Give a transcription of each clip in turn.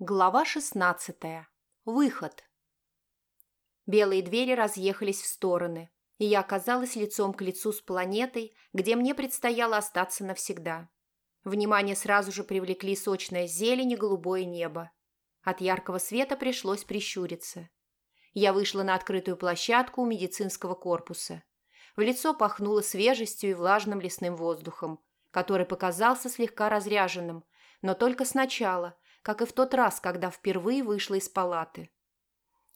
Глава шестнадцатая. Выход. Белые двери разъехались в стороны, и я оказалась лицом к лицу с планетой, где мне предстояло остаться навсегда. Внимание сразу же привлекли сочная зелень и голубое небо. От яркого света пришлось прищуриться. Я вышла на открытую площадку у медицинского корпуса. В лицо пахнуло свежестью и влажным лесным воздухом, который показался слегка разряженным, но только сначала – как и в тот раз, когда впервые вышла из палаты.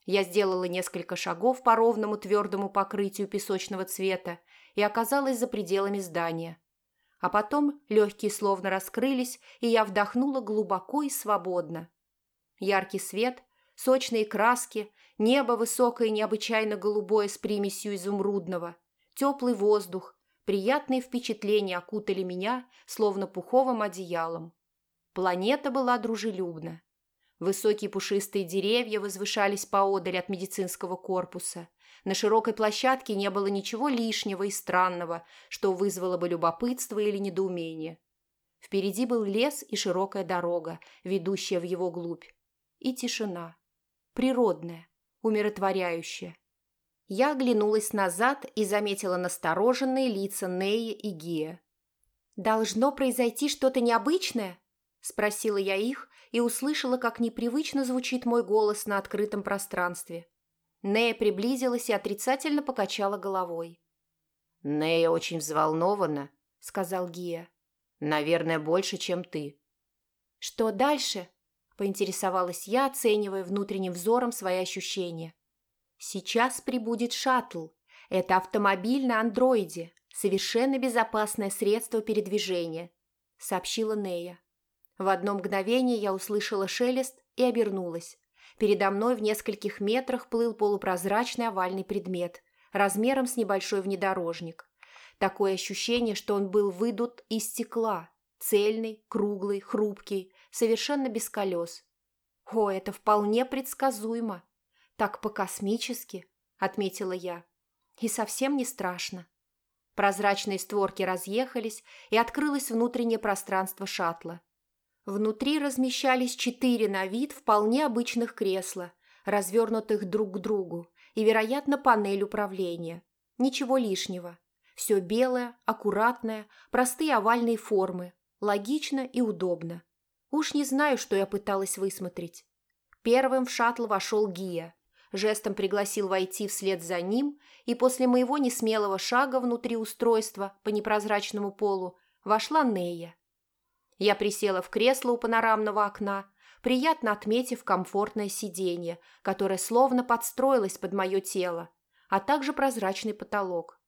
Я сделала несколько шагов по ровному твердому покрытию песочного цвета и оказалась за пределами здания. А потом легкие словно раскрылись, и я вдохнула глубоко и свободно. Яркий свет, сочные краски, небо высокое необычайно голубое с примесью изумрудного, теплый воздух, приятные впечатления окутали меня, словно пуховым одеялом. Планета была дружелюбна. Высокие пушистые деревья возвышались поодаль от медицинского корпуса. На широкой площадке не было ничего лишнего и странного, что вызвало бы любопытство или недоумение. Впереди был лес и широкая дорога, ведущая в его глубь. И тишина. Природная, умиротворяющая. Я оглянулась назад и заметила настороженные лица Неи и Гия. «Должно произойти что-то необычное?» Спросила я их и услышала, как непривычно звучит мой голос на открытом пространстве. Нея приблизилась и отрицательно покачала головой. «Нея очень взволнована», — сказал Гия. «Наверное, больше, чем ты». «Что дальше?» — поинтересовалась я, оценивая внутренним взором свои ощущения. «Сейчас прибудет шаттл. Это автомобиль на андроиде, совершенно безопасное средство передвижения», — сообщила Нея. В одно мгновение я услышала шелест и обернулась. Передо мной в нескольких метрах плыл полупрозрачный овальный предмет, размером с небольшой внедорожник. Такое ощущение, что он был выдут из стекла, цельный, круглый, хрупкий, совершенно без колес. «О, это вполне предсказуемо. Так по-космически», — отметила я. «И совсем не страшно». Прозрачные створки разъехались, и открылось внутреннее пространство шаттла. Внутри размещались четыре на вид вполне обычных кресла, развернутых друг к другу, и, вероятно, панель управления. Ничего лишнего. Все белое, аккуратное, простые овальные формы. Логично и удобно. Уж не знаю, что я пыталась высмотреть. Первым в шаттл вошел Гия. Жестом пригласил войти вслед за ним, и после моего несмелого шага внутри устройства по непрозрачному полу вошла Нея. Я присела в кресло у панорамного окна, приятно отметив комфортное сиденье, которое словно подстроилось под мое тело, а также прозрачный потолок.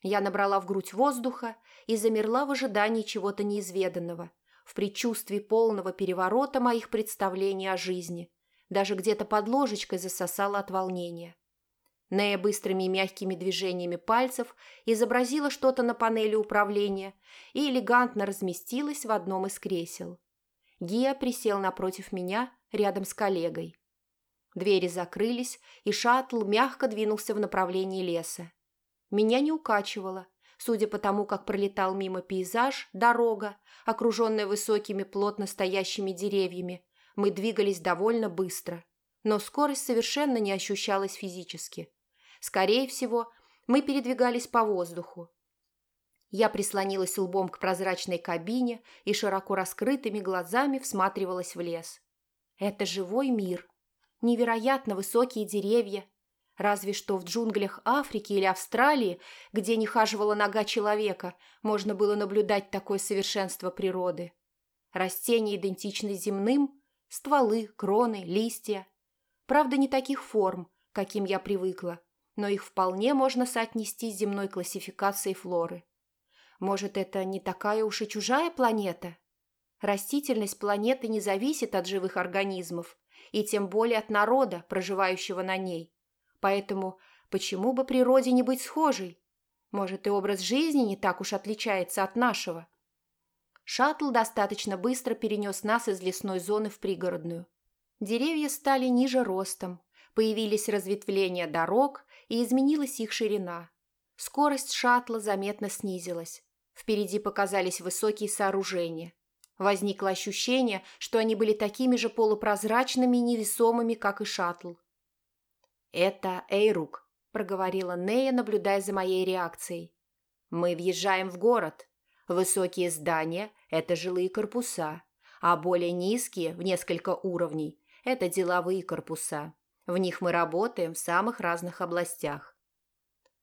Я набрала в грудь воздуха и замерла в ожидании чего-то неизведанного, в предчувствии полного переворота моих представлений о жизни. Даже где-то под ложечкой засосала от волнения. Нея быстрыми и мягкими движениями пальцев изобразила что-то на панели управления и элегантно разместилась в одном из кресел. Гия присел напротив меня, рядом с коллегой. Двери закрылись, и шаттл мягко двинулся в направлении леса. Меня не укачивало, судя по тому, как пролетал мимо пейзаж, дорога, окруженная высокими плотно стоящими деревьями. Мы двигались довольно быстро, но скорость совершенно не ощущалась физически. Скорее всего, мы передвигались по воздуху. Я прислонилась лбом к прозрачной кабине и широко раскрытыми глазами всматривалась в лес. Это живой мир. Невероятно высокие деревья. Разве что в джунглях Африки или Австралии, где не хаживала нога человека, можно было наблюдать такое совершенство природы. Растения идентичны земным, стволы, кроны, листья. Правда, не таких форм, каким я привыкла но их вполне можно соотнести с земной классификацией флоры. Может, это не такая уж и чужая планета? Растительность планеты не зависит от живых организмов, и тем более от народа, проживающего на ней. Поэтому почему бы природе не быть схожей? Может, и образ жизни не так уж отличается от нашего? Шаттл достаточно быстро перенес нас из лесной зоны в пригородную. Деревья стали ниже ростом, появились разветвления дорог и изменилась их ширина. Скорость шаттла заметно снизилась. Впереди показались высокие сооружения. Возникло ощущение, что они были такими же полупрозрачными и невесомыми, как и шаттл. «Это Эйрук», – проговорила Нея, наблюдая за моей реакцией. «Мы въезжаем в город. Высокие здания – это жилые корпуса, а более низкие, в несколько уровней, – это деловые корпуса. В них мы работаем в самых разных областях.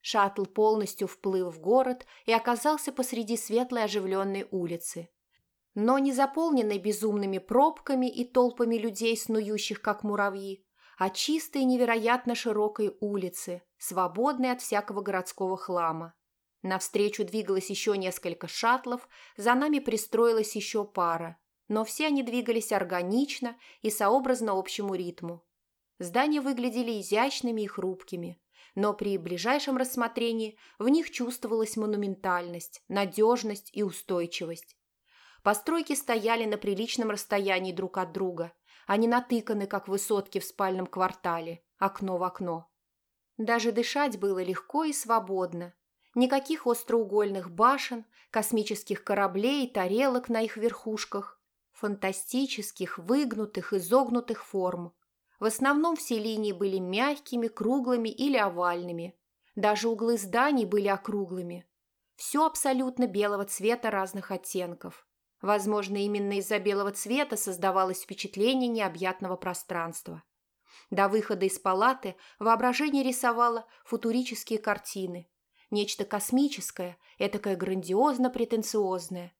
Шаттл полностью вплыл в город и оказался посреди светлой оживленной улицы. Но не заполненной безумными пробками и толпами людей, снующих как муравьи, а чистой невероятно широкой улицы, свободной от всякого городского хлама. Навстречу двигалось еще несколько шаттлов, за нами пристроилась еще пара, но все они двигались органично и сообразно общему ритму. Здания выглядели изящными и хрупкими, но при ближайшем рассмотрении в них чувствовалась монументальность, надежность и устойчивость. Постройки стояли на приличном расстоянии друг от друга, они натыканы, как высотки в спальном квартале, окно в окно. Даже дышать было легко и свободно. Никаких остроугольных башен, космических кораблей тарелок на их верхушках, фантастических, выгнутых, изогнутых форм. В основном все линии были мягкими, круглыми или овальными. Даже углы зданий были округлыми. Все абсолютно белого цвета разных оттенков. Возможно, именно из-за белого цвета создавалось впечатление необъятного пространства. До выхода из палаты воображение рисовало футурические картины. Нечто космическое, этакое грандиозно-претенциозное.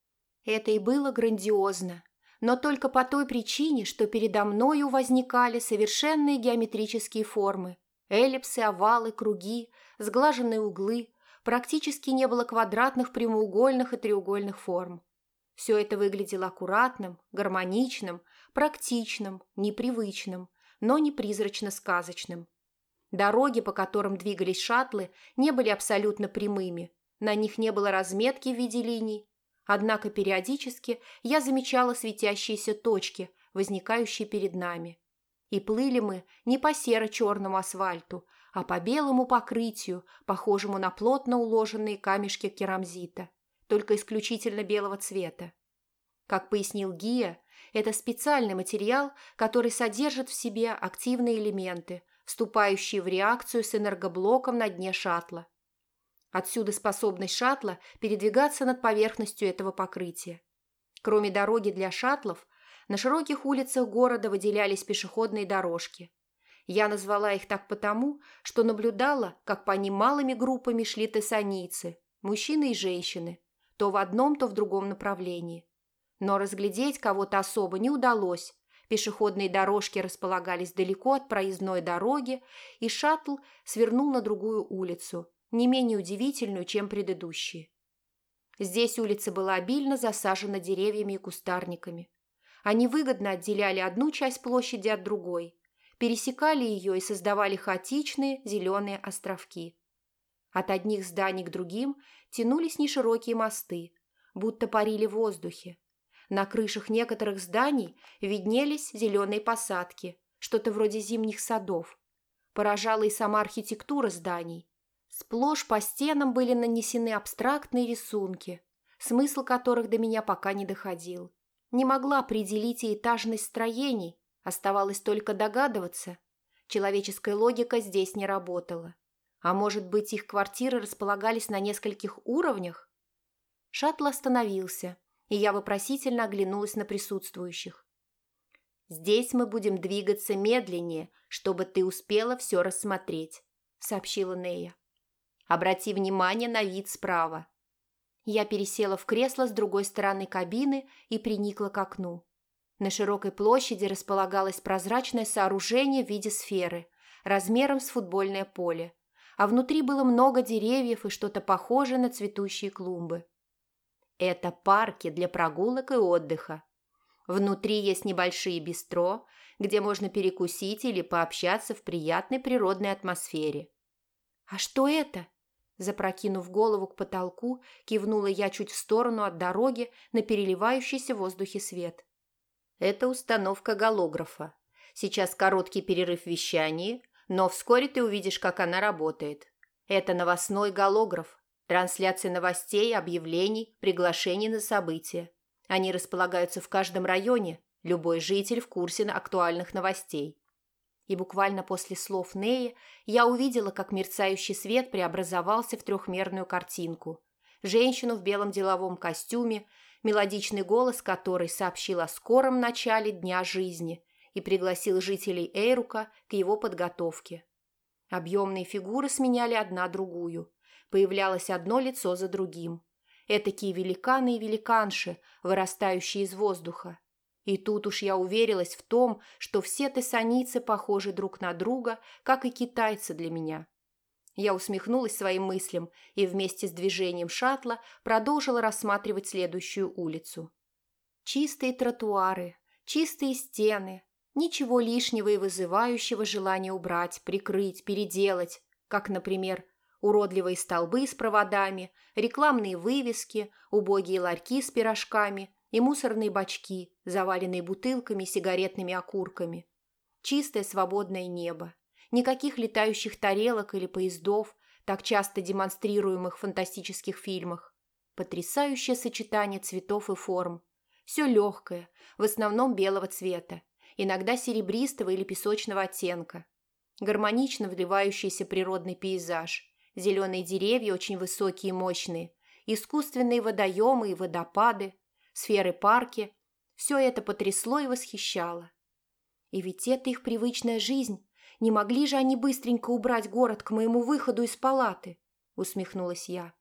Это и было грандиозно, но только по той причине, что передо мною возникали совершенные геометрические формы. Эллипсы, овалы, круги, сглаженные углы. Практически не было квадратных, прямоугольных и треугольных форм. Все это выглядело аккуратным, гармоничным, практичным, непривычным, но не призрачно-сказочным. Дороги, по которым двигались шаттлы, не были абсолютно прямыми. На них не было разметки в виде линий, Однако периодически я замечала светящиеся точки, возникающие перед нами. И плыли мы не по серо-черному асфальту, а по белому покрытию, похожему на плотно уложенные камешки керамзита, только исключительно белого цвета. Как пояснил Гия, это специальный материал, который содержит в себе активные элементы, вступающие в реакцию с энергоблоком на дне шаттла. Отсюда способность шаттла передвигаться над поверхностью этого покрытия. Кроме дороги для шаттлов, на широких улицах города выделялись пешеходные дорожки. Я назвала их так потому, что наблюдала, как по ним малыми группами шли тессанийцы, мужчины и женщины, то в одном, то в другом направлении. Но разглядеть кого-то особо не удалось. Пешеходные дорожки располагались далеко от проездной дороги, и шаттл свернул на другую улицу, не менее удивительную, чем предыдущие. Здесь улица была обильно засажена деревьями и кустарниками. Они выгодно отделяли одну часть площади от другой, пересекали ее и создавали хаотичные зеленые островки. От одних зданий к другим тянулись неширокие мосты, будто парили в воздухе. На крышах некоторых зданий виднелись зеленые посадки, что-то вроде зимних садов. Поражала и сама архитектура зданий. Сплошь по стенам были нанесены абстрактные рисунки, смысл которых до меня пока не доходил. Не могла определить и этажность строений, оставалось только догадываться. Человеческая логика здесь не работала. А может быть, их квартиры располагались на нескольких уровнях? Шаттл остановился, и я вопросительно оглянулась на присутствующих. «Здесь мы будем двигаться медленнее, чтобы ты успела все рассмотреть», — сообщила Нея. Обрати внимание на вид справа. Я пересела в кресло с другой стороны кабины и приникла к окну. На широкой площади располагалось прозрачное сооружение в виде сферы, размером с футбольное поле, а внутри было много деревьев и что-то похожее на цветущие клумбы. Это парки для прогулок и отдыха. Внутри есть небольшие бистро, где можно перекусить или пообщаться в приятной природной атмосфере. «А что это?» Запрокинув голову к потолку, кивнула я чуть в сторону от дороги на переливающийся в воздухе свет. Это установка голографа. Сейчас короткий перерыв в вещании, но вскоре ты увидишь, как она работает. Это новостной голограф, трансляция новостей, объявлений, приглашений на события. Они располагаются в каждом районе, любой житель в курсе актуальных новостей. И буквально после слов Неи я увидела, как мерцающий свет преобразовался в трехмерную картинку. Женщину в белом деловом костюме, мелодичный голос которой сообщил о скором начале дня жизни и пригласил жителей Эйрука к его подготовке. Объемные фигуры сменяли одна другую. Появлялось одно лицо за другим. Этакие великаны и великанши, вырастающие из воздуха. И тут уж я уверилась в том, что все тессаницы похожи друг на друга, как и китайцы для меня. Я усмехнулась своим мыслям и вместе с движением шаттла продолжила рассматривать следующую улицу. Чистые тротуары, чистые стены, ничего лишнего и вызывающего желания убрать, прикрыть, переделать, как, например, уродливые столбы с проводами, рекламные вывески, убогие ларьки с пирожками и мусорные бачки, заваленные бутылками и сигаретными окурками. Чистое свободное небо. Никаких летающих тарелок или поездов, так часто демонстрируемых в фантастических фильмах. Потрясающее сочетание цветов и форм. Все легкое, в основном белого цвета, иногда серебристого или песочного оттенка. Гармонично вливающийся природный пейзаж. Зеленые деревья очень высокие и мощные, искусственные водоемы и водопады, сферы парки. Все это потрясло и восхищало. И ведь это их привычная жизнь. Не могли же они быстренько убрать город к моему выходу из палаты? Усмехнулась я.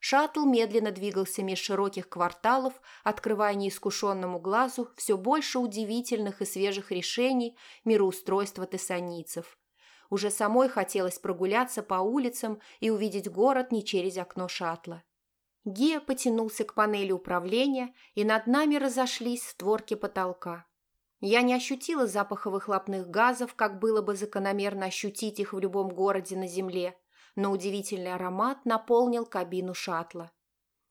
Шаттл медленно двигался меж широких кварталов, открывая неискушенному глазу все больше удивительных и свежих решений мироустройства тессанийцев. Уже самой хотелось прогуляться по улицам и увидеть город не через окно шаттла. Гия потянулся к панели управления, и над нами разошлись створки потолка. Я не ощутила запаха выхлопных газов, как было бы закономерно ощутить их в любом городе на Земле, но удивительный аромат наполнил кабину шаттла.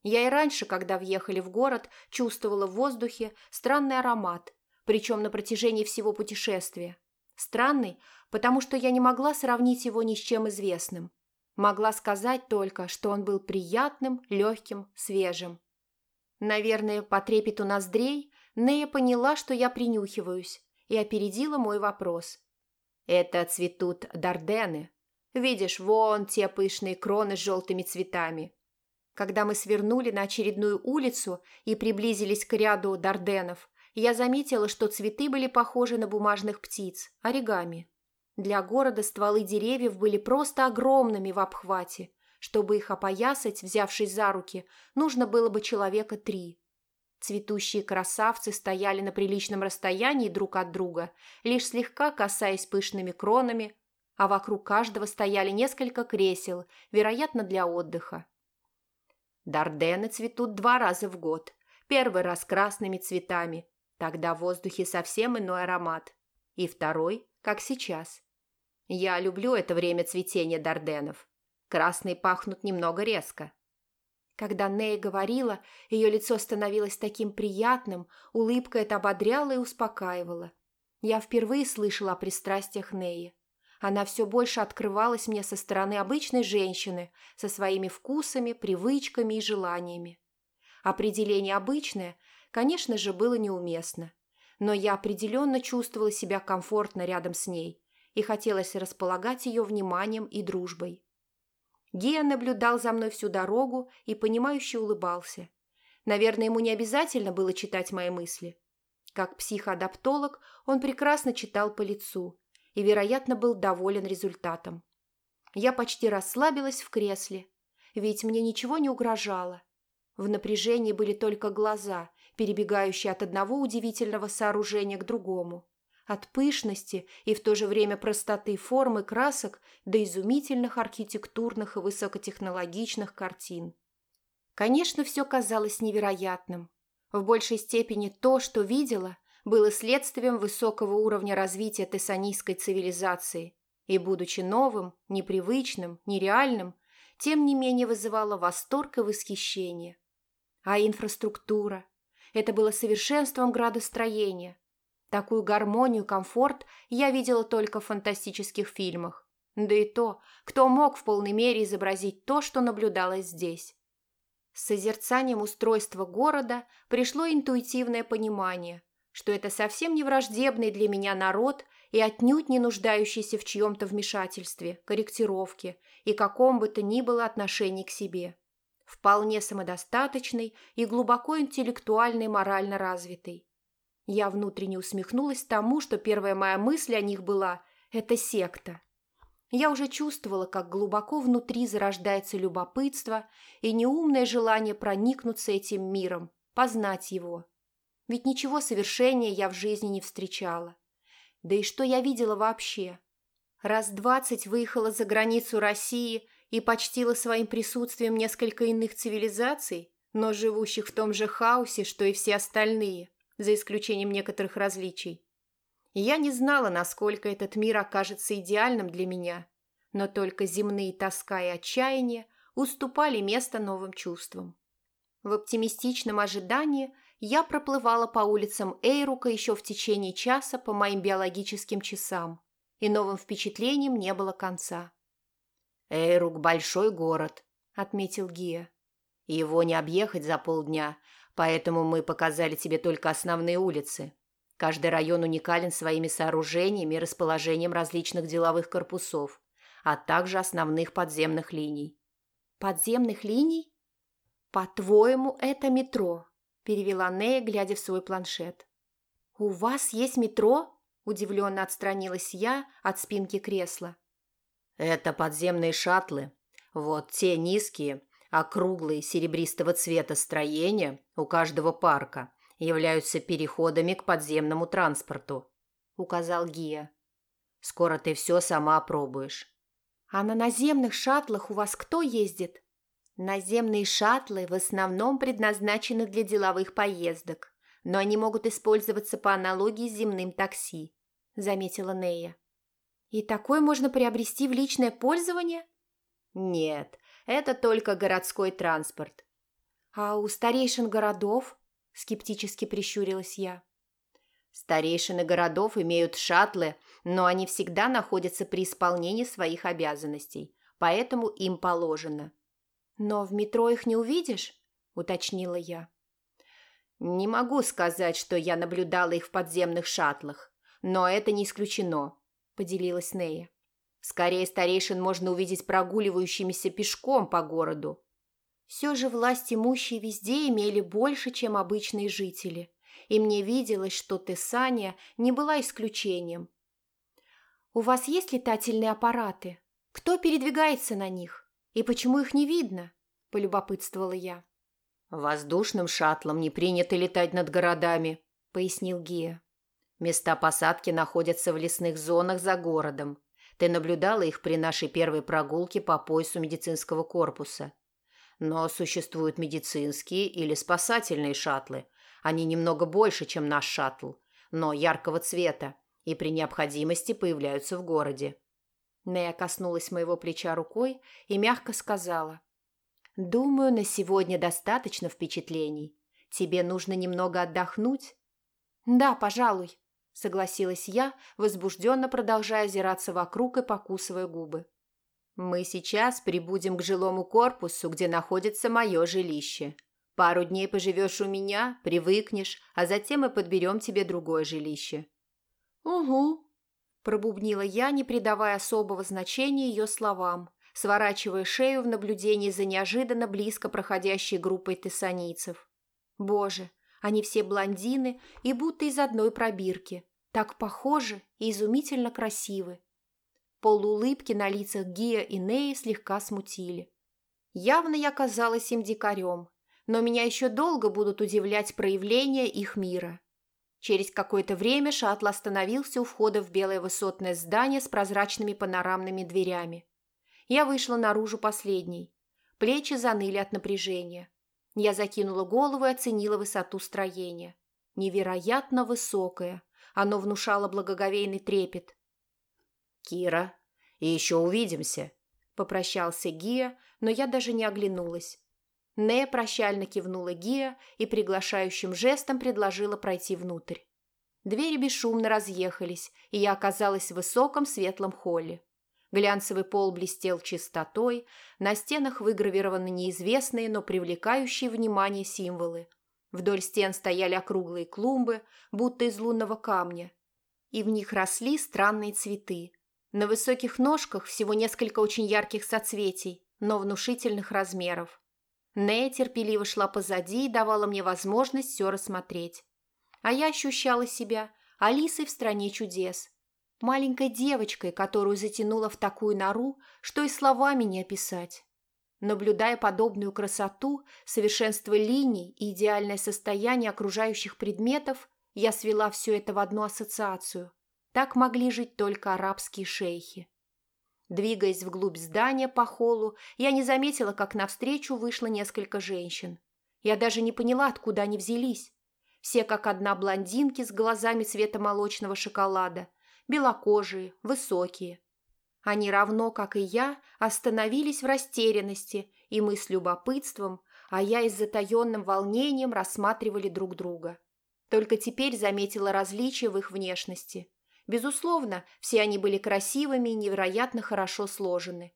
Я и раньше, когда въехали в город, чувствовала в воздухе странный аромат, причем на протяжении всего путешествия. Странный, потому что я не могла сравнить его ни с чем известным. Могла сказать только, что он был приятным, легким, свежим. Наверное, по трепету ноздрей Нея поняла, что я принюхиваюсь, и опередила мой вопрос. «Это цветут дардены. Видишь, вон те пышные кроны с желтыми цветами». Когда мы свернули на очередную улицу и приблизились к ряду дарденов, я заметила, что цветы были похожи на бумажных птиц, оригами. Для города стволы деревьев были просто огромными в обхвате. Чтобы их опоясать, взявшись за руки, нужно было бы человека три. Цветущие красавцы стояли на приличном расстоянии друг от друга, лишь слегка касаясь пышными кронами, а вокруг каждого стояли несколько кресел, вероятно, для отдыха. Дардены цветут два раза в год. Первый раз красными цветами, тогда в воздухе совсем иной аромат. И второй, как сейчас, я люблю это время цветения дарденов. Красные пахнут немного резко. Когда Нея говорила, ее лицо становилось таким приятным, улыбка это ободряла и успокаивала. Я впервые слышала о пристрастиях Неи. Она все больше открывалась мне со стороны обычной женщины, со своими вкусами, привычками и желаниями. Определение «обычное», конечно же, было неуместно, но я определенно чувствовала себя комфортно рядом с ней, и хотелось располагать ее вниманием и дружбой. Гия наблюдал за мной всю дорогу и, понимающе улыбался. Наверное, ему не обязательно было читать мои мысли. Как психоадаптолог он прекрасно читал по лицу и, вероятно, был доволен результатом. Я почти расслабилась в кресле, ведь мне ничего не угрожало. В напряжении были только глаза, перебегающие от одного удивительного сооружения к другому от пышности и в то же время простоты формы красок до изумительных архитектурных и высокотехнологичных картин. Конечно, все казалось невероятным. В большей степени то, что видела, было следствием высокого уровня развития тессанийской цивилизации и, будучи новым, непривычным, нереальным, тем не менее вызывало восторг и восхищение. А инфраструктура – это было совершенством градостроения – Такую гармонию, комфорт я видела только в фантастических фильмах. Да и то, кто мог в полной мере изобразить то, что наблюдалось здесь. С созерцанием устройства города пришло интуитивное понимание, что это совсем не враждебный для меня народ и отнюдь не нуждающийся в чьем-то вмешательстве, корректировке и каком бы то ни было отношении к себе. Вполне самодостаточный и глубоко интеллектуальный морально развитый. Я внутренне усмехнулась тому, что первая моя мысль о них была – это секта. Я уже чувствовала, как глубоко внутри зарождается любопытство и неумное желание проникнуться этим миром, познать его. Ведь ничего совершения я в жизни не встречала. Да и что я видела вообще? Раз двадцать выехала за границу России и почтила своим присутствием несколько иных цивилизаций, но живущих в том же хаосе, что и все остальные за исключением некоторых различий. Я не знала, насколько этот мир окажется идеальным для меня, но только земные тоска и отчаяние уступали место новым чувствам. В оптимистичном ожидании я проплывала по улицам Эйрука еще в течение часа по моим биологическим часам, и новым впечатлениям не было конца. «Эйрук – большой город», – отметил Гия. «Его не объехать за полдня, Поэтому мы показали тебе только основные улицы. Каждый район уникален своими сооружениями и расположением различных деловых корпусов, а также основных подземных линий. «Подземных линий? По-твоему, это метро?» – перевела Нея, глядя в свой планшет. «У вас есть метро?» – удивленно отстранилась я от спинки кресла. «Это подземные шаттлы. Вот те низкие, Округлые серебристого цвета строения у каждого парка являются переходами к подземному транспорту», – указал Гия. «Скоро ты все сама опробуешь». «А на наземных шаттлах у вас кто ездит?» «Наземные шаттлы в основном предназначены для деловых поездок, но они могут использоваться по аналогии с земным такси», – заметила Нея. «И такой можно приобрести в личное пользование?» «Нет, это только городской транспорт. А у старейшин городов? Скептически прищурилась я. Старейшины городов имеют шаттлы, но они всегда находятся при исполнении своих обязанностей, поэтому им положено. Но в метро их не увидишь? Уточнила я. Не могу сказать, что я наблюдала их в подземных шаттлах, но это не исключено, поделилась Нея. Скорее старейшин можно увидеть прогуливающимися пешком по городу. Все же власть имущие везде имели больше, чем обычные жители, и мне виделось, что ты, Саня, не была исключением. «У вас есть летательные аппараты? Кто передвигается на них? И почему их не видно?» – полюбопытствовала я. «Воздушным шаттлом не принято летать над городами», – пояснил Гия. «Места посадки находятся в лесных зонах за городом. Ты наблюдала их при нашей первой прогулке по поясу медицинского корпуса. Но существуют медицинские или спасательные шаттлы. Они немного больше, чем наш шаттл, но яркого цвета и при необходимости появляются в городе. Нея коснулась моего плеча рукой и мягко сказала. «Думаю, на сегодня достаточно впечатлений. Тебе нужно немного отдохнуть?» «Да, пожалуй», согласилась я, возбужденно продолжая озираться вокруг и покусывая губы. «Мы сейчас прибудем к жилому корпусу, где находится мое жилище. Пару дней поживешь у меня, привыкнешь, а затем мы подберем тебе другое жилище». «Угу», – пробубнила я, не придавая особого значения ее словам, сворачивая шею в наблюдении за неожиданно близко проходящей группой тессанийцев. «Боже, они все блондины и будто из одной пробирки. Так похожи и изумительно красивы. Полуулыбки на лицах Гия и Неи слегка смутили. Явно я казалась им дикарем, но меня еще долго будут удивлять проявления их мира. Через какое-то время шаттл остановился у входа в белое высотное здание с прозрачными панорамными дверями. Я вышла наружу последней. Плечи заныли от напряжения. Я закинула голову и оценила высоту строения. Невероятно высокое. Оно внушало благоговейный трепет. «Кира, и еще увидимся», – попрощался Гия, но я даже не оглянулась. Не прощально кивнула Гия и приглашающим жестом предложила пройти внутрь. Двери бесшумно разъехались, и я оказалась в высоком светлом холле. Глянцевый пол блестел чистотой, на стенах выгравированы неизвестные, но привлекающие внимание символы. Вдоль стен стояли округлые клумбы, будто из лунного камня, и в них росли странные цветы. На высоких ножках всего несколько очень ярких соцветий, но внушительных размеров. Нея терпеливо шла позади и давала мне возможность все рассмотреть. А я ощущала себя Алисой в стране чудес. Маленькой девочкой, которую затянула в такую нору, что и словами не описать. Наблюдая подобную красоту, совершенство линий и идеальное состояние окружающих предметов, я свела все это в одну ассоциацию. Так могли жить только арабские шейхи. Двигаясь вглубь здания по холлу, я не заметила, как навстречу вышло несколько женщин. Я даже не поняла, откуда они взялись. Все как одна блондинки с глазами цвета молочного шоколада, белокожие, высокие. Они равно, как и я, остановились в растерянности, и мы с любопытством, а я и с затаенным волнением рассматривали друг друга. Только теперь заметила различия в их внешности. Безусловно, все они были красивыми и невероятно хорошо сложены.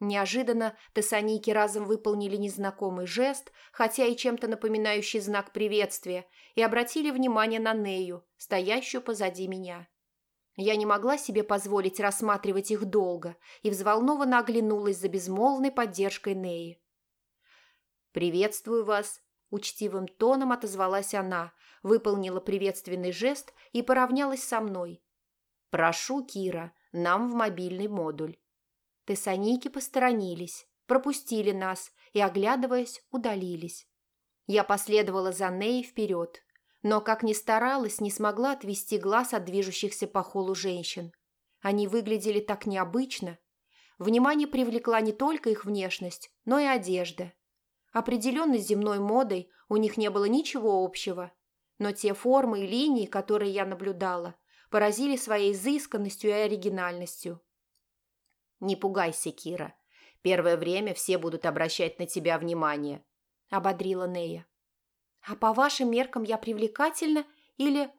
Неожиданно тессаники разом выполнили незнакомый жест, хотя и чем-то напоминающий знак приветствия, и обратили внимание на Нею, стоящую позади меня. Я не могла себе позволить рассматривать их долго и взволнованно оглянулась за безмолвной поддержкой Неи. «Приветствую вас», – учтивым тоном отозвалась она, выполнила приветственный жест и поравнялась со мной. «Прошу, Кира, нам в мобильный модуль». Тессаники посторонились, пропустили нас и, оглядываясь, удалились. Я последовала за Ней вперед, но, как ни старалась, не смогла отвести глаз от движущихся по холу женщин. Они выглядели так необычно. Внимание привлекла не только их внешность, но и одежда. Определенно с земной модой у них не было ничего общего, но те формы и линии, которые я наблюдала, поразили своей изысканностью и оригинальностью. «Не пугайся, Кира. Первое время все будут обращать на тебя внимание», – ободрила Нея. «А по вашим меркам я привлекательна или...»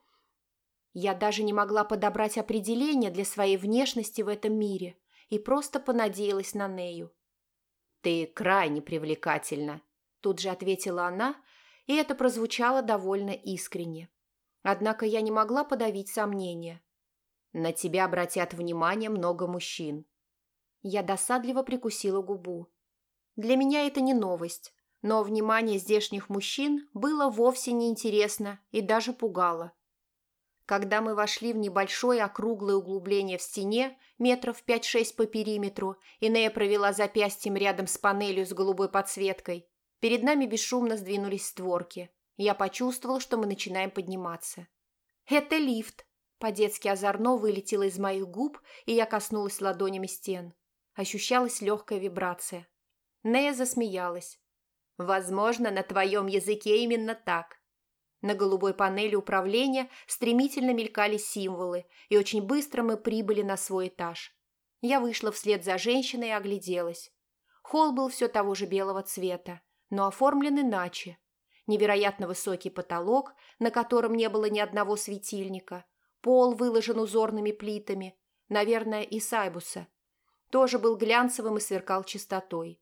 Я даже не могла подобрать определение для своей внешности в этом мире и просто понадеялась на Нею. «Ты крайне привлекательна», – тут же ответила она, и это прозвучало довольно искренне. Однако я не могла подавить сомнения. На тебя обратят внимание много мужчин. Я досадливо прикусила губу. Для меня это не новость, но внимание здешних мужчин было вовсе не интересно и даже пугало. Когда мы вошли в небольшое округлое углубление в стене, метров 5-6 по периметру, и Нея провела запястьем рядом с панелью с голубой подсветкой, перед нами бесшумно сдвинулись створки. Я почувствовал, что мы начинаем подниматься. «Это лифт!» По-детски озорно вылетело из моих губ, и я коснулась ладонями стен. Ощущалась легкая вибрация. Нея засмеялась. «Возможно, на твоем языке именно так». На голубой панели управления стремительно мелькали символы, и очень быстро мы прибыли на свой этаж. Я вышла вслед за женщиной и огляделась. Холл был все того же белого цвета, но оформлен иначе, невероятно высокий потолок, на котором не было ни одного светильника, пол выложен узорными плитами, наверное, и сайбуса. Тоже был глянцевым и сверкал чистотой.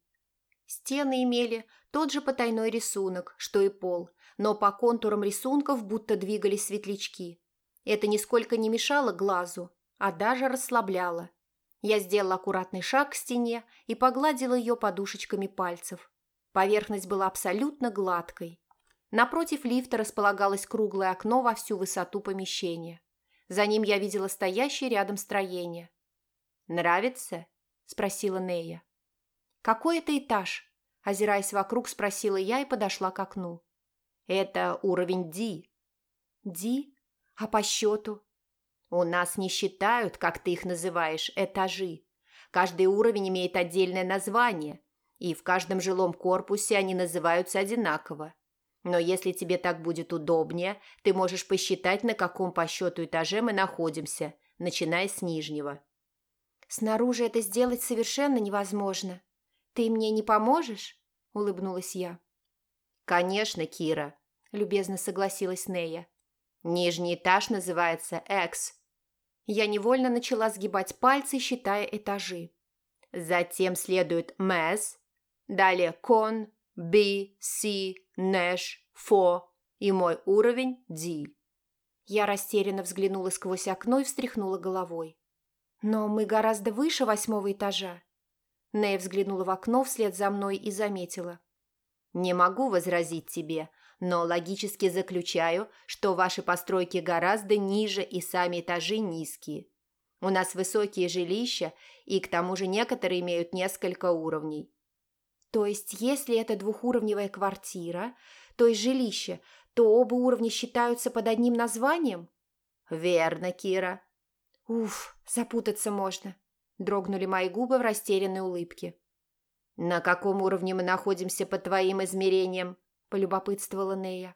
Стены имели тот же потайной рисунок, что и пол, но по контурам рисунков будто двигались светлячки. Это нисколько не мешало глазу, а даже расслабляло. Я сделала аккуратный шаг к стене и погладила ее подушечками пальцев. Поверхность была абсолютно гладкой, Напротив лифта располагалось круглое окно во всю высоту помещения. За ним я видела стоящее рядом строение. «Нравится?» – спросила Нея. «Какой это этаж?» – озираясь вокруг, спросила я и подошла к окну. «Это уровень Ди». «Ди? А по счету?» «У нас не считают, как ты их называешь, этажи. Каждый уровень имеет отдельное название, и в каждом жилом корпусе они называются одинаково. Но если тебе так будет удобнее, ты можешь посчитать, на каком по счету этаже мы находимся, начиная с нижнего. Снаружи это сделать совершенно невозможно. Ты мне не поможешь? Улыбнулась я. Конечно, Кира, любезно согласилась Нея. Нижний этаж называется X. Я невольно начала сгибать пальцы, считая этажи. Затем следует мэс, далее кон, би, си, нэш, фо и мой уровень ди. Я растерянно взглянула сквозь окно и встряхнула головой. «Но мы гораздо выше восьмого этажа». Нея взглянула в окно вслед за мной и заметила. «Не могу возразить тебе, но логически заключаю, что ваши постройки гораздо ниже и сами этажи низкие. У нас высокие жилища, и к тому же некоторые имеют несколько уровней. То есть, если это двухуровневая квартира, то есть жилище, то оба уровня считаются под одним названием? Верно, Кира. Уф, запутаться можно. Дрогнули мои губы в растерянной улыбке. На каком уровне мы находимся по твоим измерениям? – полюбопытствовала Нея.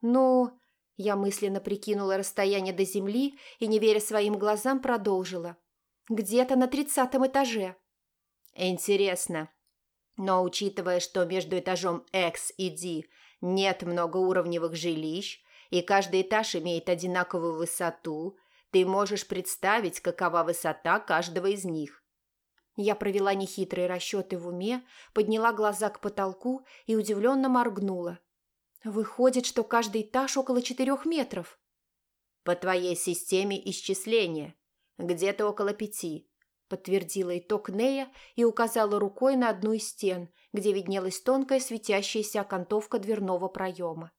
«Ну...» – я мысленно прикинула расстояние до земли и, не веря своим глазам, продолжила. «Где-то на тридцатом этаже». «Интересно. Но учитывая, что между этажом X и D нет многоуровневых жилищ, и каждый этаж имеет одинаковую высоту, ты можешь представить, какова высота каждого из них. Я провела нехитрые расчеты в уме, подняла глаза к потолку и удивленно моргнула. Выходит, что каждый этаж около четырех метров. По твоей системе исчисления. Где-то около пяти. Подтвердила итог Нея и указала рукой на одну из стен, где виднелась тонкая светящаяся окантовка дверного проема.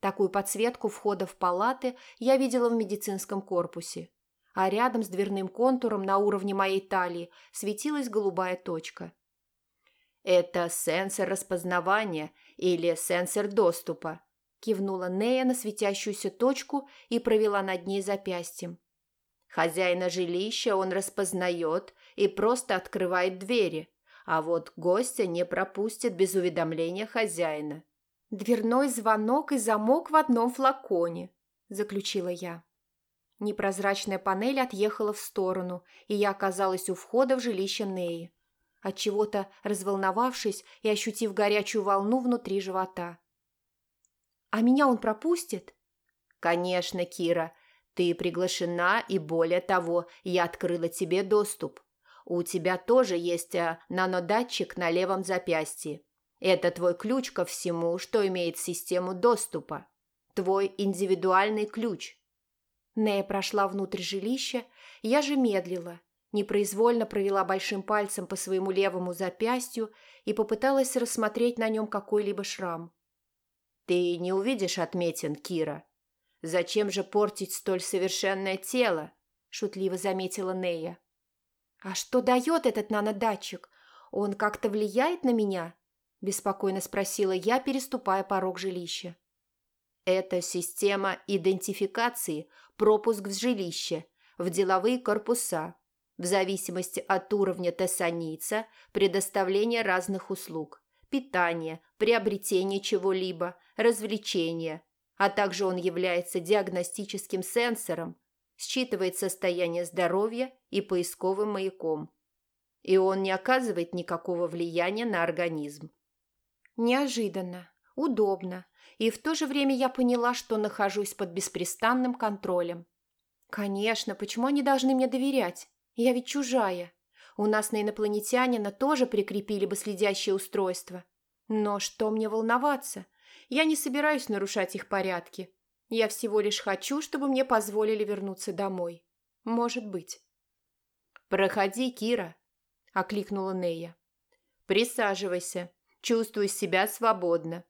Такую подсветку входа в палаты я видела в медицинском корпусе а рядом с дверным контуром на уровне моей талии светилась голубая точка. «Это сенсор распознавания или сенсор доступа», кивнула Нея на светящуюся точку и провела над ней запястьем. Хозяина жилища он распознает и просто открывает двери, а вот гостя не пропустит без уведомления хозяина. «Дверной звонок и замок в одном флаконе», – заключила я. Непрозрачная панель отъехала в сторону, и я оказалась у входа в жилище Неи, отчего-то разволновавшись и ощутив горячую волну внутри живота. «А меня он пропустит?» «Конечно, Кира. Ты приглашена, и более того, я открыла тебе доступ. У тебя тоже есть а, нанодатчик на левом запястье. Это твой ключ ко всему, что имеет систему доступа. Твой индивидуальный ключ. Нея прошла внутрь жилища, я же медлила, непроизвольно провела большим пальцем по своему левому запястью и попыталась рассмотреть на нем какой-либо шрам. «Ты не увидишь отметин, Кира. Зачем же портить столь совершенное тело?» – шутливо заметила Нея. «А что дает этот нанодатчик? Он как-то влияет на меня?» – беспокойно спросила я, переступая порог жилища. Это система идентификации, пропуск в жилище, в деловые корпуса, в зависимости от уровня тессаница, предоставление разных услуг, питание, приобретение чего-либо, развлечения, а также он является диагностическим сенсором, считывает состояние здоровья и поисковым маяком. И он не оказывает никакого влияния на организм. Неожиданно, удобно, и в то же время я поняла, что нахожусь под беспрестанным контролем. Конечно, почему они должны мне доверять? Я ведь чужая. У нас на инопланетянина тоже прикрепили бы следящее устройство. Но что мне волноваться? Я не собираюсь нарушать их порядки. Я всего лишь хочу, чтобы мне позволили вернуться домой. Может быть. «Проходи, Кира», – окликнула Нея. «Присаживайся. Чувствуй себя свободно.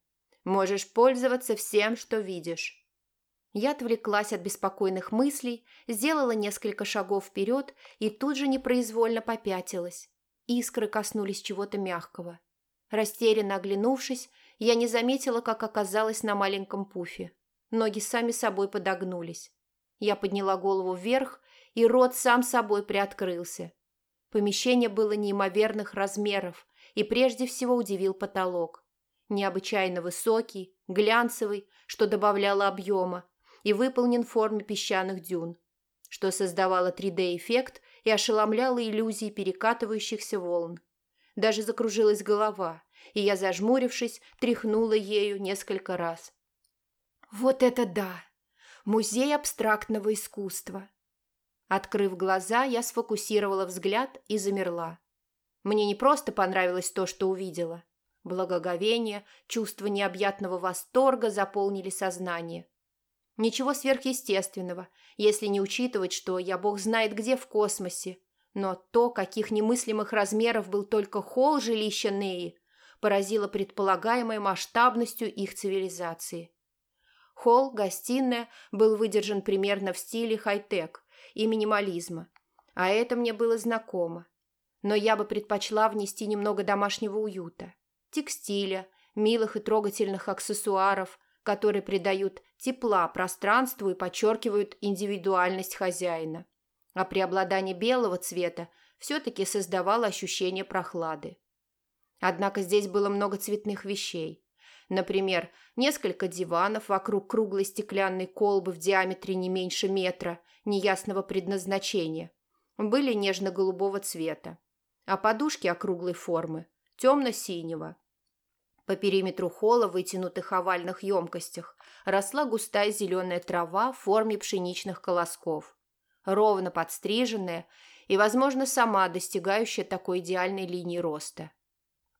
Можешь пользоваться всем, что видишь». Я отвлеклась от беспокойных мыслей, сделала несколько шагов вперед и тут же непроизвольно попятилась. Искры коснулись чего-то мягкого. Растерянно оглянувшись, я не заметила, как оказалась на маленьком пуфе. Ноги сами собой подогнулись. Я подняла голову вверх, и рот сам собой приоткрылся. Помещение было неимоверных размеров, и прежде всего удивил потолок необычайно высокий, глянцевый, что добавляло объема, и выполнен в форме песчаных дюн, что создавало 3D-эффект и ошеломляло иллюзии перекатывающихся волн. Даже закружилась голова, и я, зажмурившись, тряхнула ею несколько раз. «Вот это да! Музей абстрактного искусства!» Открыв глаза, я сфокусировала взгляд и замерла. Мне не просто понравилось то, что увидела. Благоговение, чувство необъятного восторга заполнили сознание. Ничего сверхъестественного, если не учитывать, что я бог знает где в космосе. Но то, каких немыслимых размеров был только холл жилища Неи, поразило предполагаемой масштабностью их цивилизации. Холл, гостиная, был выдержан примерно в стиле хай-тек и минимализма, а это мне было знакомо. Но я бы предпочла внести немного домашнего уюта, текстиля, милых и трогательных аксессуаров, которые придают тепла пространству и подчеркивают индивидуальность хозяина. А преобладание белого цвета все-таки создавало ощущение прохлады. Однако здесь было много цветных вещей. Например, несколько диванов вокруг круглой стеклянной колбы в диаметре не меньше метра, неясного предназначения, были нежно-голубого цвета, а подушки округлой формы, темно-синего. По периметру холла в вытянутых овальных емкостях росла густая зеленая трава в форме пшеничных колосков, ровно подстриженная и, возможно, сама достигающая такой идеальной линии роста.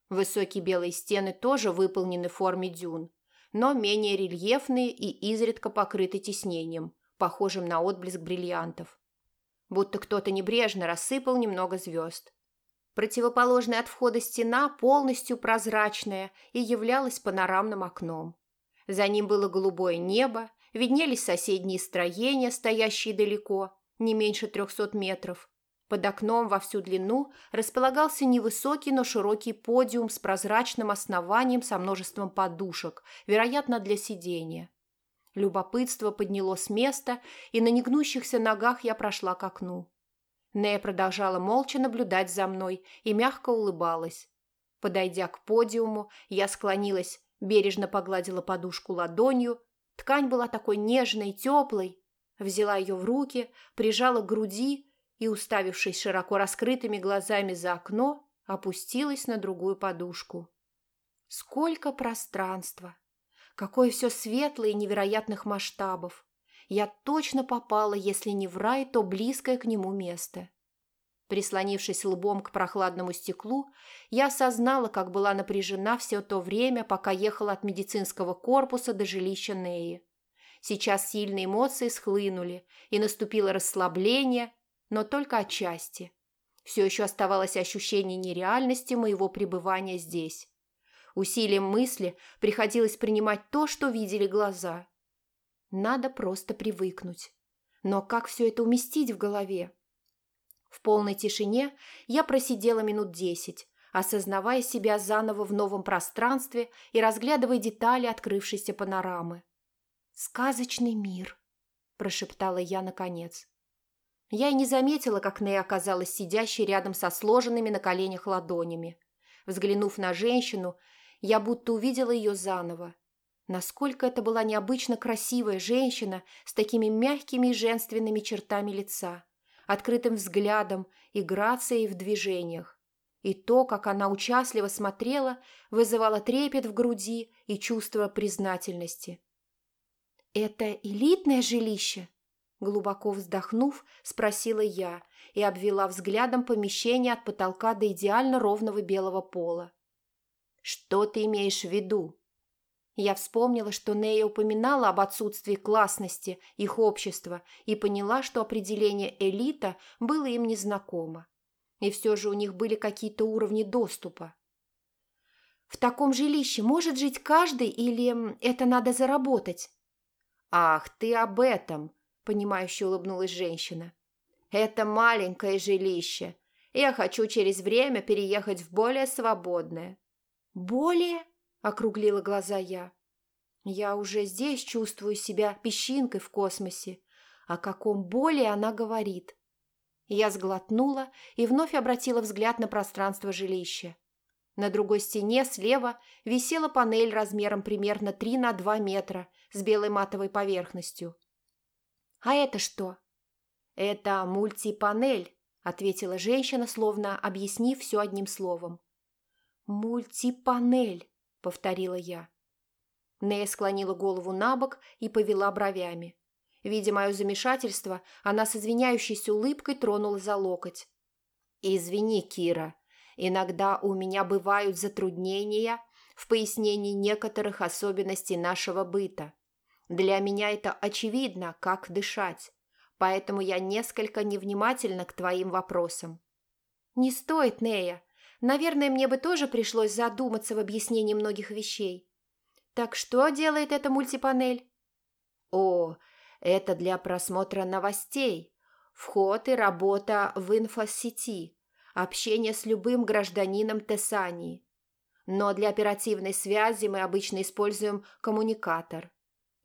Высокие белые стены тоже выполнены в форме дюн, но менее рельефные и изредка покрыты тиснением, похожим на отблеск бриллиантов. Будто кто-то небрежно рассыпал немного звезд. Противоположная от входа стена полностью прозрачная и являлась панорамным окном. За ним было голубое небо, виднелись соседние строения, стоящие далеко, не меньше трехсот метров. Под окном во всю длину располагался невысокий, но широкий подиум с прозрачным основанием со множеством подушек, вероятно, для сидения. Любопытство подняло с места, и на негнущихся ногах я прошла к окну. Нея продолжала молча наблюдать за мной и мягко улыбалась. Подойдя к подиуму, я склонилась, бережно погладила подушку ладонью. Ткань была такой нежной, теплой. Взяла ее в руки, прижала к груди и, уставившись широко раскрытыми глазами за окно, опустилась на другую подушку. Сколько пространства! Какое все светлое и невероятных масштабов! я точно попала, если не в рай, то близкое к нему место. Прислонившись лбом к прохладному стеклу, я осознала, как была напряжена все то время, пока ехала от медицинского корпуса до жилища Неи. Сейчас сильные эмоции схлынули, и наступило расслабление, но только отчасти. Все еще оставалось ощущение нереальности моего пребывания здесь. Усилием мысли приходилось принимать то, что видели глаза. Надо просто привыкнуть. Но как все это уместить в голове? В полной тишине я просидела минут десять, осознавая себя заново в новом пространстве и разглядывая детали открывшейся панорамы. «Сказочный мир», – прошептала я наконец. Я и не заметила, как Нэй оказалась сидящей рядом со сложенными на коленях ладонями. Взглянув на женщину, я будто увидела ее заново. Насколько это была необычно красивая женщина с такими мягкими и женственными чертами лица, открытым взглядом и грацией в движениях. И то, как она участливо смотрела, вызывало трепет в груди и чувство признательности. «Это элитное жилище?» Глубоко вздохнув, спросила я и обвела взглядом помещение от потолка до идеально ровного белого пола. «Что ты имеешь в виду?» Я вспомнила, что Нея упоминала об отсутствии классности их общества и поняла, что определение «элита» было им незнакомо. И все же у них были какие-то уровни доступа. «В таком жилище может жить каждый или это надо заработать?» «Ах, ты об этом!» – понимающе улыбнулась женщина. «Это маленькое жилище. Я хочу через время переехать в более свободное». «Более?» – округлила глаза я. «Я уже здесь чувствую себя песчинкой в космосе. О каком боли она говорит?» Я сглотнула и вновь обратила взгляд на пространство жилища. На другой стене слева висела панель размером примерно 3 на 2 метра с белой матовой поверхностью. «А это что?» «Это мультипанель», – ответила женщина, словно объяснив все одним словом. «Мультипанель», – повторила я. Нея склонила голову на бок и повела бровями. Видя мое замешательство, она с извиняющейся улыбкой тронула за локоть. «Извини, Кира, иногда у меня бывают затруднения в пояснении некоторых особенностей нашего быта. Для меня это очевидно, как дышать, поэтому я несколько невнимательна к твоим вопросам». «Не стоит, Нея. Наверное, мне бы тоже пришлось задуматься в объяснении многих вещей. Так что делает эта мультипанель?» «О, это для просмотра новостей, вход и работа в инфосети, общение с любым гражданином Тессании. Но для оперативной связи мы обычно используем коммуникатор.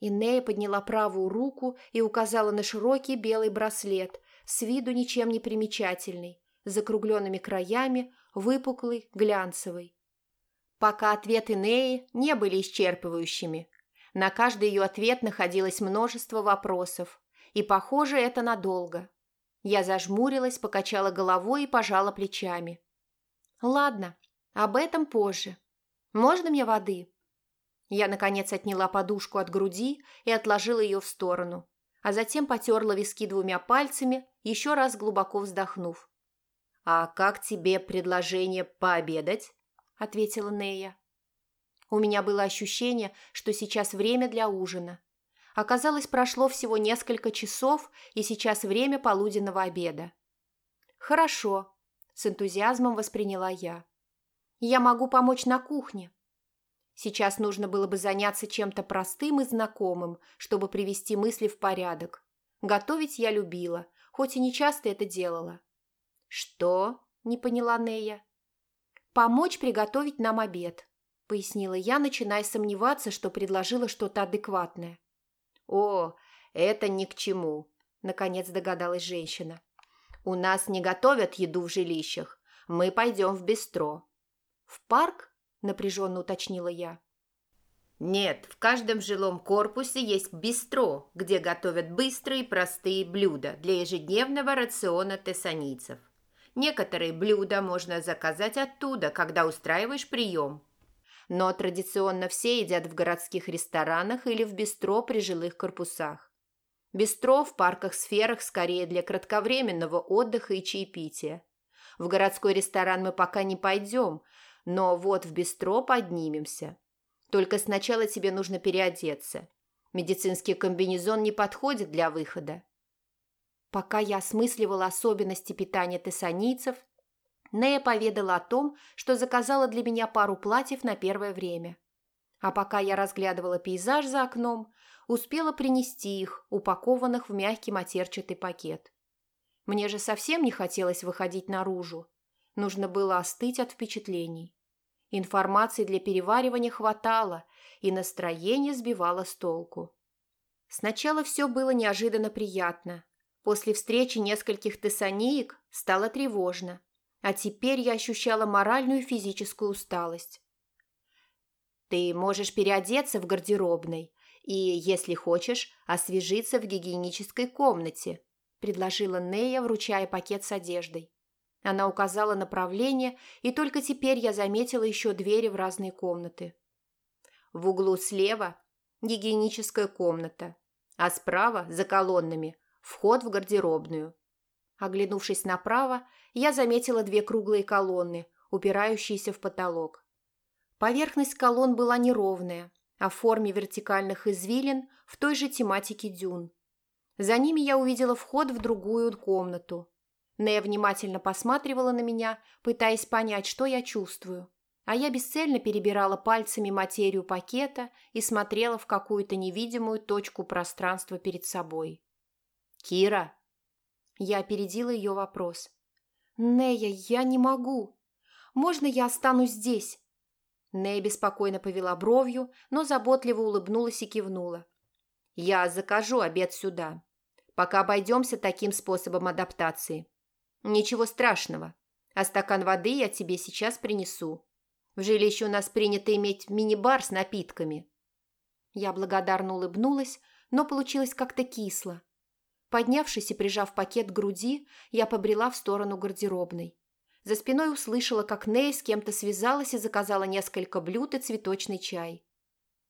Инея подняла правую руку и указала на широкий белый браслет, с виду ничем не примечательный, с закругленными краями, выпуклый, глянцевый. Пока ответы Неи не были исчерпывающими. На каждый ее ответ находилось множество вопросов, и, похоже, это надолго. Я зажмурилась, покачала головой и пожала плечами. «Ладно, об этом позже. Можно мне воды?» Я, наконец, отняла подушку от груди и отложила ее в сторону, а затем потерла виски двумя пальцами, еще раз глубоко вздохнув. «А как тебе предложение пообедать?» – ответила Нея. У меня было ощущение, что сейчас время для ужина. Оказалось, прошло всего несколько часов, и сейчас время полуденного обеда. «Хорошо», – с энтузиазмом восприняла я. «Я могу помочь на кухне». Сейчас нужно было бы заняться чем-то простым и знакомым, чтобы привести мысли в порядок. Готовить я любила, хоть и не часто это делала. «Что?» – не поняла Нея. «Помочь приготовить нам обед», – пояснила я, начиная сомневаться, что предложила что-то адекватное. «О, это ни к чему», – наконец догадалась женщина. «У нас не готовят еду в жилищах. Мы пойдем в бистро». «В парк?» – напряженно уточнила я. Нет, в каждом жилом корпусе есть бистро, где готовят быстрые и простые блюда для ежедневного рациона тессанийцев. Некоторые блюда можно заказать оттуда, когда устраиваешь прием. Но традиционно все едят в городских ресторанах или в бистро при жилых корпусах. Бистро в парках-сферах скорее для кратковременного отдыха и чаепития. В городской ресторан мы пока не пойдем, но вот в бистро поднимемся. Только сначала тебе нужно переодеться. Медицинский комбинезон не подходит для выхода. Пока я осмысливала особенности питания тессанийцев, Нея поведала о том, что заказала для меня пару платьев на первое время. А пока я разглядывала пейзаж за окном, успела принести их, упакованных в мягкий матерчатый пакет. Мне же совсем не хотелось выходить наружу. Нужно было остыть от впечатлений. Информации для переваривания хватало, и настроение сбивало с толку. Сначала все было неожиданно приятно, После встречи нескольких тессанеек стало тревожно, а теперь я ощущала моральную и физическую усталость. «Ты можешь переодеться в гардеробной и, если хочешь, освежиться в гигиенической комнате», предложила Нея, вручая пакет с одеждой. Она указала направление, и только теперь я заметила еще двери в разные комнаты. В углу слева – гигиеническая комната, а справа, за колоннами, Вход в гардеробную. Оглянувшись направо, я заметила две круглые колонны, упирающиеся в потолок. Поверхность колонн была неровная, а в форме вертикальных извилин в той же тематике дюн. За ними я увидела вход в другую комнату. Нея внимательно посматривала на меня, пытаясь понять, что я чувствую. А я бесцельно перебирала пальцами материю пакета и смотрела в какую-то невидимую точку пространства перед собой. «Кира!» Я опередила ее вопрос. «Нея, я не могу. Можно я останусь здесь?» Нея беспокойно повела бровью, но заботливо улыбнулась и кивнула. «Я закажу обед сюда. Пока обойдемся таким способом адаптации. Ничего страшного. А стакан воды я тебе сейчас принесу. В жилище у нас принято иметь мини-бар с напитками». Я благодарно улыбнулась, но получилось как-то кисло. Поднявшись и прижав пакет к груди, я побрела в сторону гардеробной. За спиной услышала, как Ней с кем-то связалась и заказала несколько блюд и цветочный чай.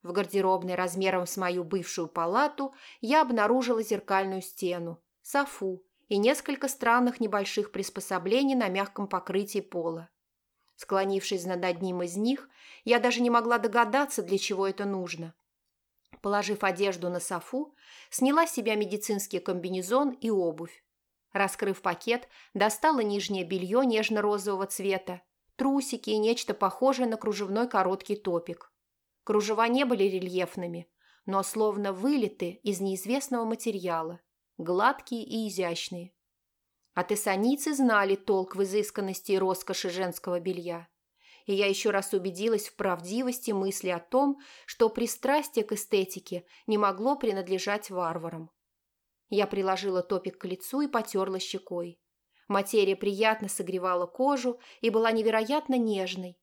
В гардеробной размером с мою бывшую палату я обнаружила зеркальную стену, софу и несколько странных небольших приспособлений на мягком покрытии пола. Склонившись над одним из них, я даже не могла догадаться, для чего это нужно. Положив одежду на софу, сняла с себя медицинский комбинезон и обувь. Раскрыв пакет, достала нижнее белье нежно-розового цвета, трусики и нечто похожее на кружевной короткий топик. Кружева не были рельефными, но словно вылиты из неизвестного материала, гладкие и изящные. А тессаницы знали толк в изысканности и роскоши женского белья. И я еще раз убедилась в правдивости мысли о том, что пристрастие к эстетике не могло принадлежать варварам. Я приложила топик к лицу и потерла щекой. Материя приятно согревала кожу и была невероятно нежной.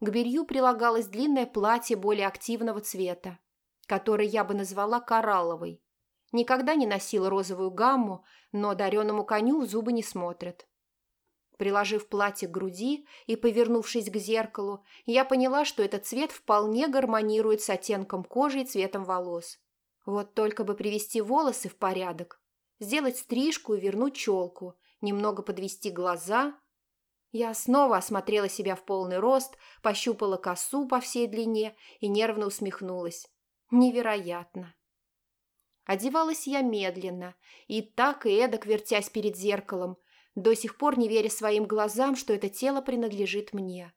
К белью прилагалось длинное платье более активного цвета, которое я бы назвала коралловой. Никогда не носила розовую гамму, но дареному коню зубы не смотрят. Приложив платье к груди и повернувшись к зеркалу, я поняла, что этот цвет вполне гармонирует с оттенком кожи и цветом волос. Вот только бы привести волосы в порядок, сделать стрижку и вернуть челку, немного подвести глаза. Я снова осмотрела себя в полный рост, пощупала косу по всей длине и нервно усмехнулась. Невероятно. Одевалась я медленно, и так и эдак вертясь перед зеркалом, до сих пор не веря своим глазам, что это тело принадлежит мне.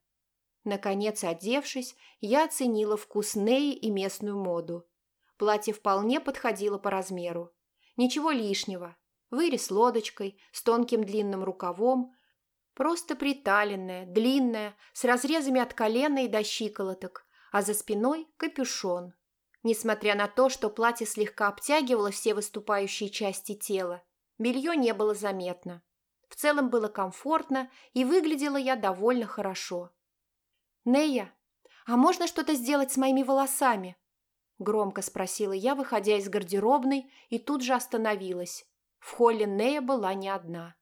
Наконец, одевшись, я оценила вкус Неи и местную моду. Платье вполне подходило по размеру. Ничего лишнего. Вырез лодочкой, с тонким длинным рукавом. Просто приталенное, длинное, с разрезами от колена и до щиколоток, а за спиной капюшон – Несмотря на то, что платье слегка обтягивало все выступающие части тела, белье не было заметно. В целом было комфортно, и выглядела я довольно хорошо. «Нея, а можно что-то сделать с моими волосами?» Громко спросила я, выходя из гардеробной, и тут же остановилась. В холле Нея была не одна.